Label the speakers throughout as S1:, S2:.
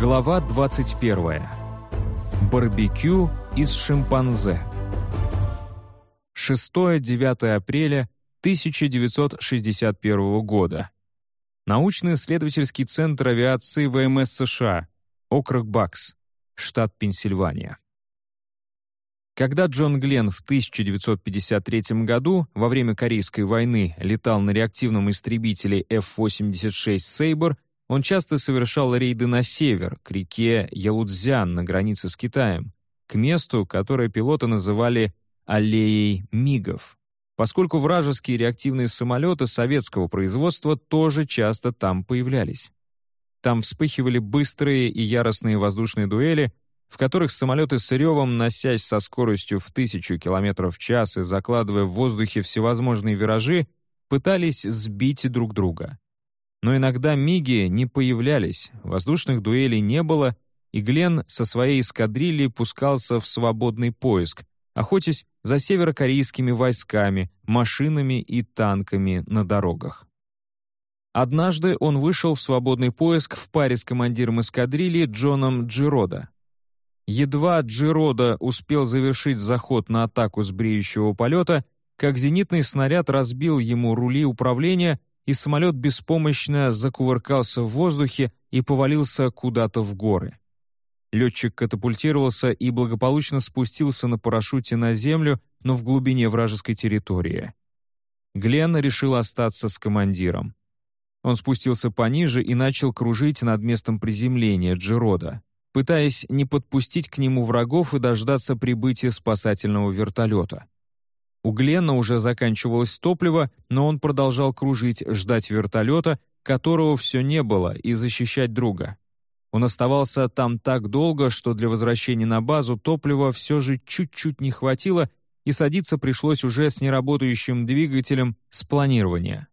S1: Глава 21. Барбекю из шимпанзе. 6-9 апреля 1961 года. Научно-исследовательский центр авиации ВМС США, округ Бакс, штат Пенсильвания. Когда Джон Гленн в 1953 году во время Корейской войны летал на реактивном истребителе F-86 «Сейбр», он часто совершал рейды на север, к реке Ялудзян на границе с Китаем, к месту, которое пилоты называли «аллеей мигов», поскольку вражеские реактивные самолеты советского производства тоже часто там появлялись. Там вспыхивали быстрые и яростные воздушные дуэли, в которых самолеты с ревом, носясь со скоростью в тысячу километров в час и закладывая в воздухе всевозможные виражи, пытались сбить друг друга. Но иногда миги не появлялись, воздушных дуэлей не было, и Глен со своей эскадрильей пускался в свободный поиск, охотясь за северокорейскими войсками, машинами и танками на дорогах. Однажды он вышел в свободный поиск в паре с командиром эскадрильи Джоном Джирода. Едва Джирода успел завершить заход на атаку с бреющего полета, как зенитный снаряд разбил ему рули управления, и самолет беспомощно закувыркался в воздухе и повалился куда-то в горы. Летчик катапультировался и благополучно спустился на парашюте на землю, но в глубине вражеской территории. Глен решил остаться с командиром. Он спустился пониже и начал кружить над местом приземления Джирода пытаясь не подпустить к нему врагов и дождаться прибытия спасательного вертолета. У Глена уже заканчивалось топливо, но он продолжал кружить, ждать вертолета, которого все не было, и защищать друга. Он оставался там так долго, что для возвращения на базу топлива все же чуть-чуть не хватило, и садиться пришлось уже с неработающим двигателем с планирования.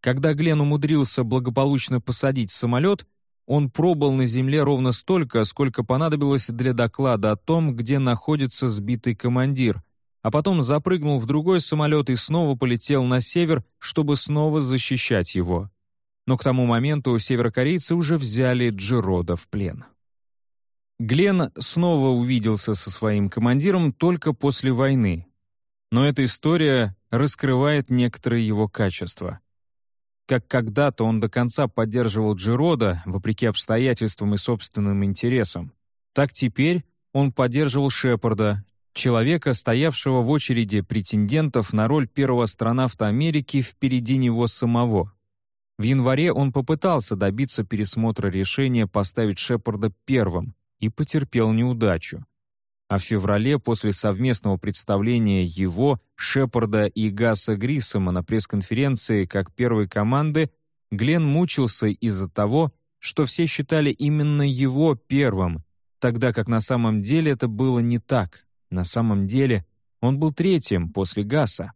S1: Когда Глен умудрился благополучно посадить самолет, он пробыл на земле ровно столько, сколько понадобилось для доклада о том, где находится сбитый командир, а потом запрыгнул в другой самолет и снова полетел на север, чтобы снова защищать его. Но к тому моменту северокорейцы уже взяли Джирода в плен. Глен снова увиделся со своим командиром только после войны. Но эта история раскрывает некоторые его качества. Как когда-то он до конца поддерживал Джирода, вопреки обстоятельствам и собственным интересам, так теперь он поддерживал Шепарда, человека, стоявшего в очереди претендентов на роль первого астронавта Америки впереди него самого. В январе он попытался добиться пересмотра решения поставить Шепарда первым и потерпел неудачу а в феврале после совместного представления его, Шепарда и Гаса Гриссома на пресс-конференции как первой команды, Глен мучился из-за того, что все считали именно его первым, тогда как на самом деле это было не так. На самом деле он был третьим после Гаса.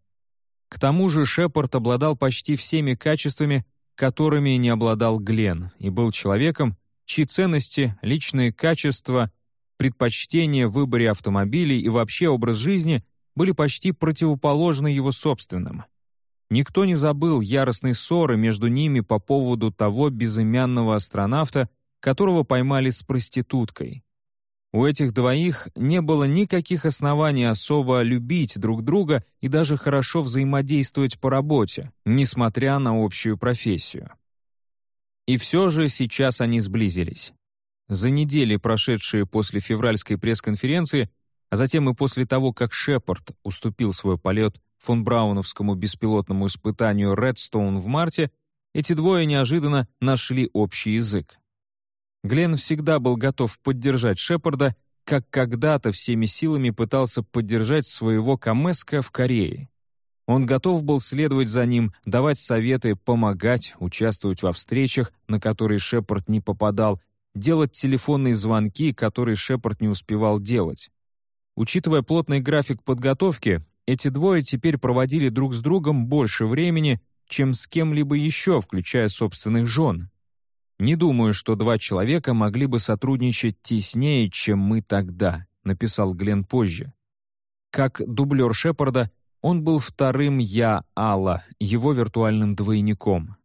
S1: К тому же Шепард обладал почти всеми качествами, которыми не обладал Глен, и был человеком, чьи ценности, личные качества — предпочтения в выборе автомобилей и вообще образ жизни были почти противоположны его собственным. Никто не забыл яростной ссоры между ними по поводу того безымянного астронавта, которого поймали с проституткой. У этих двоих не было никаких оснований особо любить друг друга и даже хорошо взаимодействовать по работе, несмотря на общую профессию. И все же сейчас они сблизились. За недели, прошедшие после февральской пресс-конференции, а затем и после того, как Шепард уступил свой полет фон Брауновскому беспилотному испытанию «Редстоун» в марте, эти двое неожиданно нашли общий язык. Глен всегда был готов поддержать Шепарда, как когда-то всеми силами пытался поддержать своего Камеска в Корее. Он готов был следовать за ним, давать советы, помогать, участвовать во встречах, на которые Шепард не попадал, делать телефонные звонки, которые Шепард не успевал делать. Учитывая плотный график подготовки, эти двое теперь проводили друг с другом больше времени, чем с кем-либо еще, включая собственных жен. «Не думаю, что два человека могли бы сотрудничать теснее, чем мы тогда», написал Глен позже. Как дублер Шепарда, он был вторым «я» Алла, его виртуальным двойником.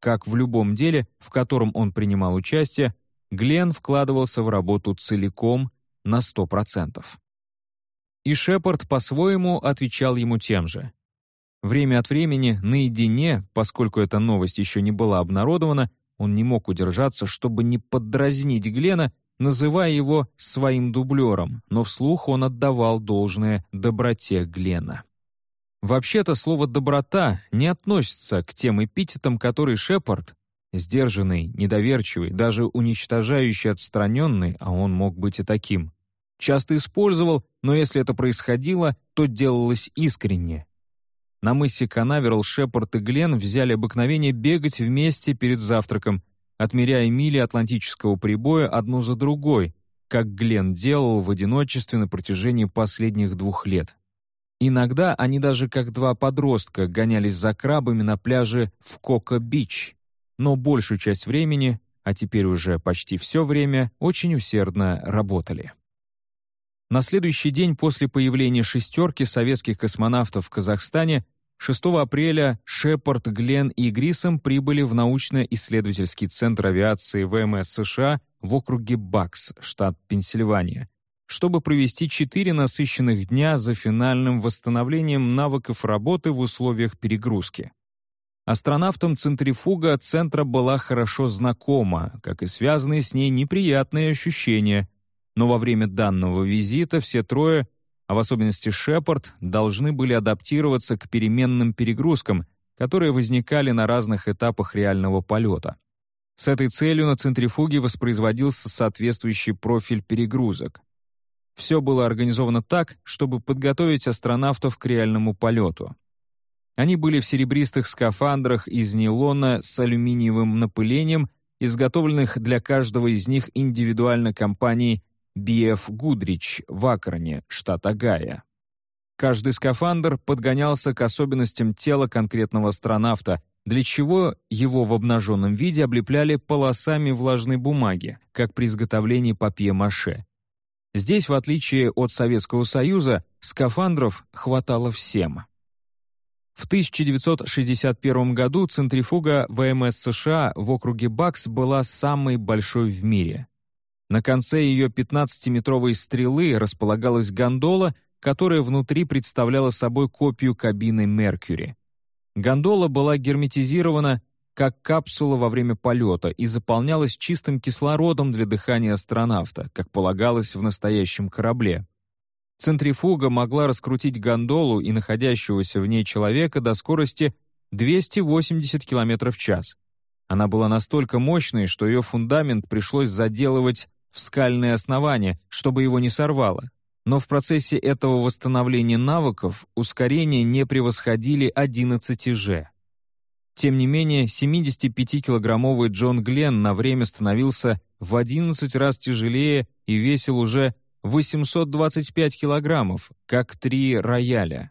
S1: Как в любом деле, в котором он принимал участие, Глен вкладывался в работу целиком на 100%. И Шепард по-своему отвечал ему тем же. Время от времени, наедине, поскольку эта новость еще не была обнародована, он не мог удержаться, чтобы не поддразнить Глена, называя его своим дублером, но вслух он отдавал должное доброте Глена. Вообще-то слово «доброта» не относится к тем эпитетам, которые Шепард, сдержанный, недоверчивый, даже уничтожающий отстраненный, а он мог быть и таким, часто использовал, но если это происходило, то делалось искренне. На мысе Канаверал Шепард и Глен взяли обыкновение бегать вместе перед завтраком, отмеряя мили Атлантического прибоя одну за другой, как Глен делал в одиночестве на протяжении последних двух лет. Иногда они даже как два подростка гонялись за крабами на пляже в Кока-Бич, но большую часть времени, а теперь уже почти все время, очень усердно работали. На следующий день после появления «шестерки» советских космонавтов в Казахстане 6 апреля Шепард, Глен и Грисом прибыли в научно-исследовательский центр авиации ВМС США в округе Бакс, штат Пенсильвания, чтобы провести четыре насыщенных дня за финальным восстановлением навыков работы в условиях перегрузки. Астронавтам центрифуга центра была хорошо знакома, как и связанные с ней неприятные ощущения, но во время данного визита все трое а в особенности Шепард, должны были адаптироваться к переменным перегрузкам, которые возникали на разных этапах реального полета. С этой целью на центрифуге воспроизводился соответствующий профиль перегрузок. Все было организовано так, чтобы подготовить астронавтов к реальному полету. Они были в серебристых скафандрах из нейлона с алюминиевым напылением, изготовленных для каждого из них индивидуально компанией BF Гудрич в Акроне, штат Огайо. Каждый скафандр подгонялся к особенностям тела конкретного астронавта, для чего его в обнаженном виде облепляли полосами влажной бумаги, как при изготовлении папье-маше. Здесь, в отличие от Советского Союза, скафандров хватало всем. В 1961 году центрифуга ВМС США в округе Бакс была самой большой в мире. На конце ее 15-метровой стрелы располагалась гондола, которая внутри представляла собой копию кабины «Меркьюри». Гондола была герметизирована как капсула во время полета и заполнялась чистым кислородом для дыхания астронавта, как полагалось в настоящем корабле. Центрифуга могла раскрутить гондолу и находящегося в ней человека до скорости 280 км в час. Она была настолько мощной, что ее фундамент пришлось заделывать в скальное основание, чтобы его не сорвало. Но в процессе этого восстановления навыков ускорения не превосходили 11 же. Тем не менее, 75-килограммовый Джон Гленн на время становился в 11 раз тяжелее и весил уже 825 килограммов, как три рояля.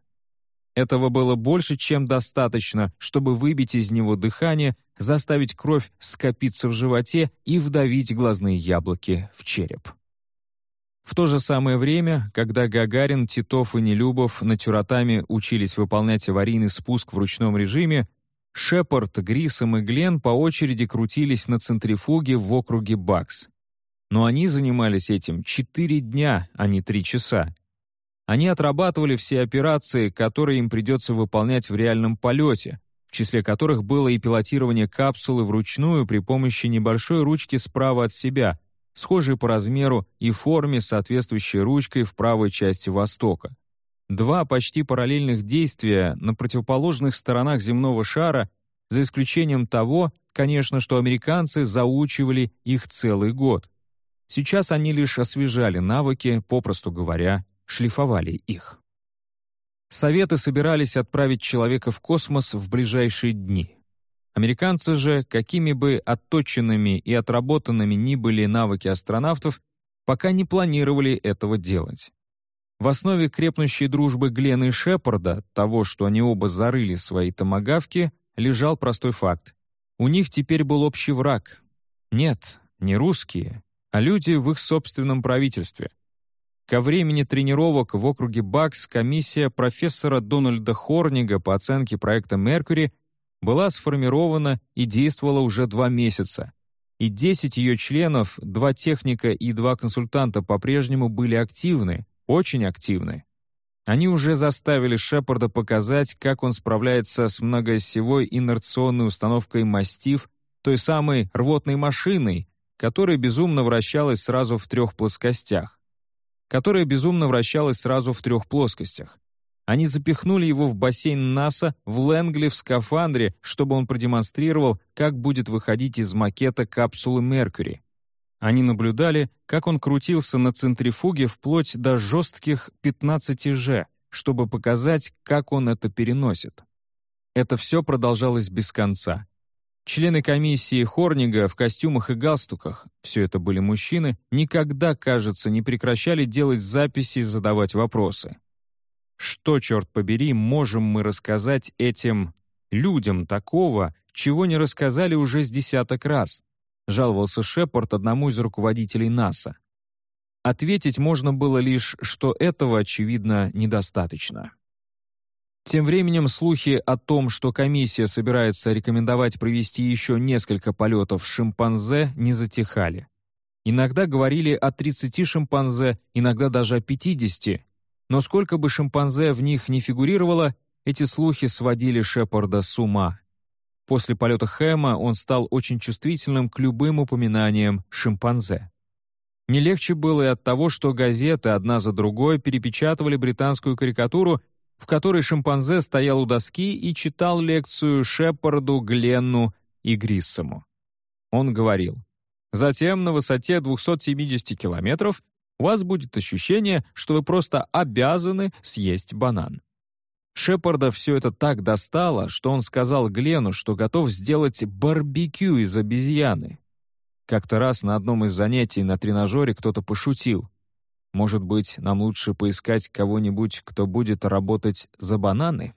S1: Этого было больше, чем достаточно, чтобы выбить из него дыхание, заставить кровь скопиться в животе и вдавить глазные яблоки в череп. В то же самое время, когда Гагарин, Титов и Нелюбов натюратами учились выполнять аварийный спуск в ручном режиме, Шепард, Грисом и Глен по очереди крутились на центрифуге в округе Бакс. Но они занимались этим четыре дня, а не три часа. Они отрабатывали все операции, которые им придется выполнять в реальном полете, в числе которых было и пилотирование капсулы вручную при помощи небольшой ручки справа от себя, схожей по размеру и форме, соответствующей ручкой в правой части востока. Два почти параллельных действия на противоположных сторонах земного шара, за исключением того, конечно, что американцы заучивали их целый год. Сейчас они лишь освежали навыки, попросту говоря, шлифовали их. Советы собирались отправить человека в космос в ближайшие дни. Американцы же, какими бы отточенными и отработанными ни были навыки астронавтов, пока не планировали этого делать. В основе крепнущей дружбы Глена и Шепарда, того, что они оба зарыли свои томагавки, лежал простой факт. У них теперь был общий враг. Нет, не русские, а люди в их собственном правительстве. Ко времени тренировок в округе Бакс комиссия профессора Дональда Хорнига по оценке проекта «Меркьюри» была сформирована и действовала уже два месяца. и 10 ее членов, два техника и два консультанта по-прежнему были активны, очень активны. Они уже заставили Шепарда показать, как он справляется с многоосевой инерционной установкой «Мастиф», той самой рвотной машиной, которая безумно вращалась сразу в трех плоскостях. Которая безумно вращалась сразу в трех плоскостях. Они запихнули его в бассейн НАСА в Лэнгли в скафандре, чтобы он продемонстрировал, как будет выходить из макета капсулы Меркьюри. Они наблюдали, как он крутился на центрифуге вплоть до жестких 15 Ж, чтобы показать, как он это переносит. Это все продолжалось без конца. Члены комиссии Хорнига в костюмах и галстуках, все это были мужчины, никогда, кажется, не прекращали делать записи и задавать вопросы. Что, черт побери, можем мы рассказать этим людям такого, чего не рассказали уже с десяток раз? Жаловался Шепард одному из руководителей НАСА. Ответить можно было лишь, что этого, очевидно, недостаточно. Тем временем слухи о том, что комиссия собирается рекомендовать провести еще несколько полетов с шимпанзе, не затихали. Иногда говорили о 30 шимпанзе, иногда даже о 50, но сколько бы шимпанзе в них не фигурировало, эти слухи сводили Шепарда с ума. После полета Хэма он стал очень чувствительным к любым упоминаниям шимпанзе. Не легче было и от того, что газеты одна за другой перепечатывали британскую карикатуру, в которой шимпанзе стоял у доски и читал лекцию Шепарду, Гленну и Гриссому. Он говорил, «Затем на высоте 270 километров у вас будет ощущение, что вы просто обязаны съесть банан. Шепарда все это так достало, что он сказал Глену, что готов сделать барбекю из обезьяны. Как-то раз на одном из занятий на тренажере кто-то пошутил. Может быть, нам лучше поискать кого-нибудь, кто будет работать за бананы?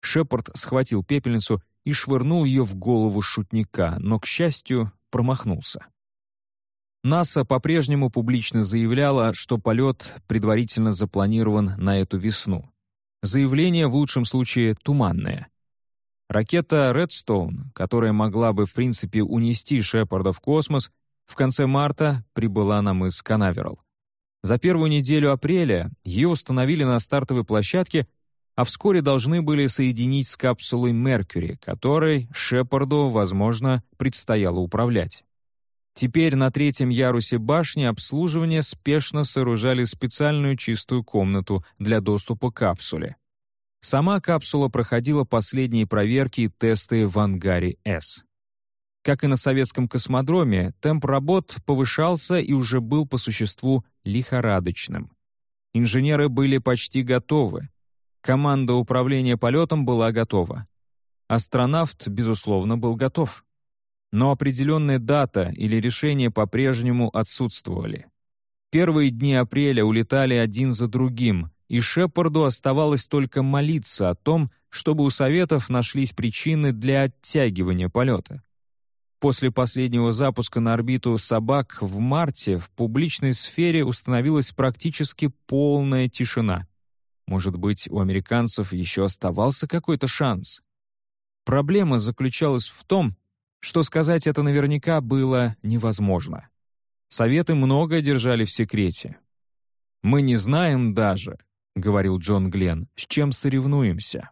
S1: Шепард схватил пепельницу и швырнул ее в голову шутника, но, к счастью, промахнулся. НАСА по-прежнему публично заявляла, что полет предварительно запланирован на эту весну. Заявление в лучшем случае туманное. Ракета Redstone, которая могла бы в принципе унести Шепарда в космос, в конце марта прибыла на мыс Канаверал. За первую неделю апреля ее установили на стартовой площадке, а вскоре должны были соединить с капсулой Меркьюри, которой Шепарду, возможно, предстояло управлять. Теперь на третьем ярусе башни обслуживания спешно сооружали специальную чистую комнату для доступа к капсуле. Сама капсула проходила последние проверки и тесты в ангаре «С». Как и на советском космодроме, темп работ повышался и уже был по существу лихорадочным. Инженеры были почти готовы. Команда управления полетом была готова. Астронавт, безусловно, был готов но определенная дата или решение по-прежнему отсутствовали. Первые дни апреля улетали один за другим, и Шепарду оставалось только молиться о том, чтобы у Советов нашлись причины для оттягивания полета. После последнего запуска на орбиту собак в марте в публичной сфере установилась практически полная тишина. Может быть, у американцев еще оставался какой-то шанс? Проблема заключалась в том, что сказать это наверняка было невозможно. Советы многое держали в секрете. «Мы не знаем даже», — говорил Джон Гленн, — «с чем соревнуемся».